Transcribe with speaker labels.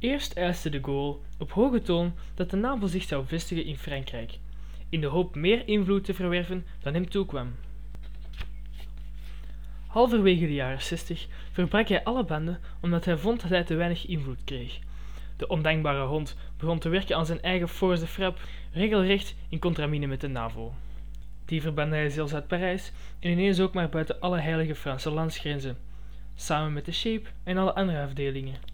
Speaker 1: Eerst eiste de Gaulle op hoge toon dat de NAVO zich zou vestigen in Frankrijk, in de hoop meer invloed te verwerven dan hem toekwam. Halverwege de jaren zestig verbrak hij alle banden omdat hij vond dat hij te weinig invloed kreeg. De ondenkbare hond begon te werken aan zijn eigen force de frappe, regelrecht in contramine met de NAVO. Die verbande hij zelfs uit Parijs en ineens ook maar buiten alle heilige Franse landsgrenzen, samen met de Shape en alle andere afdelingen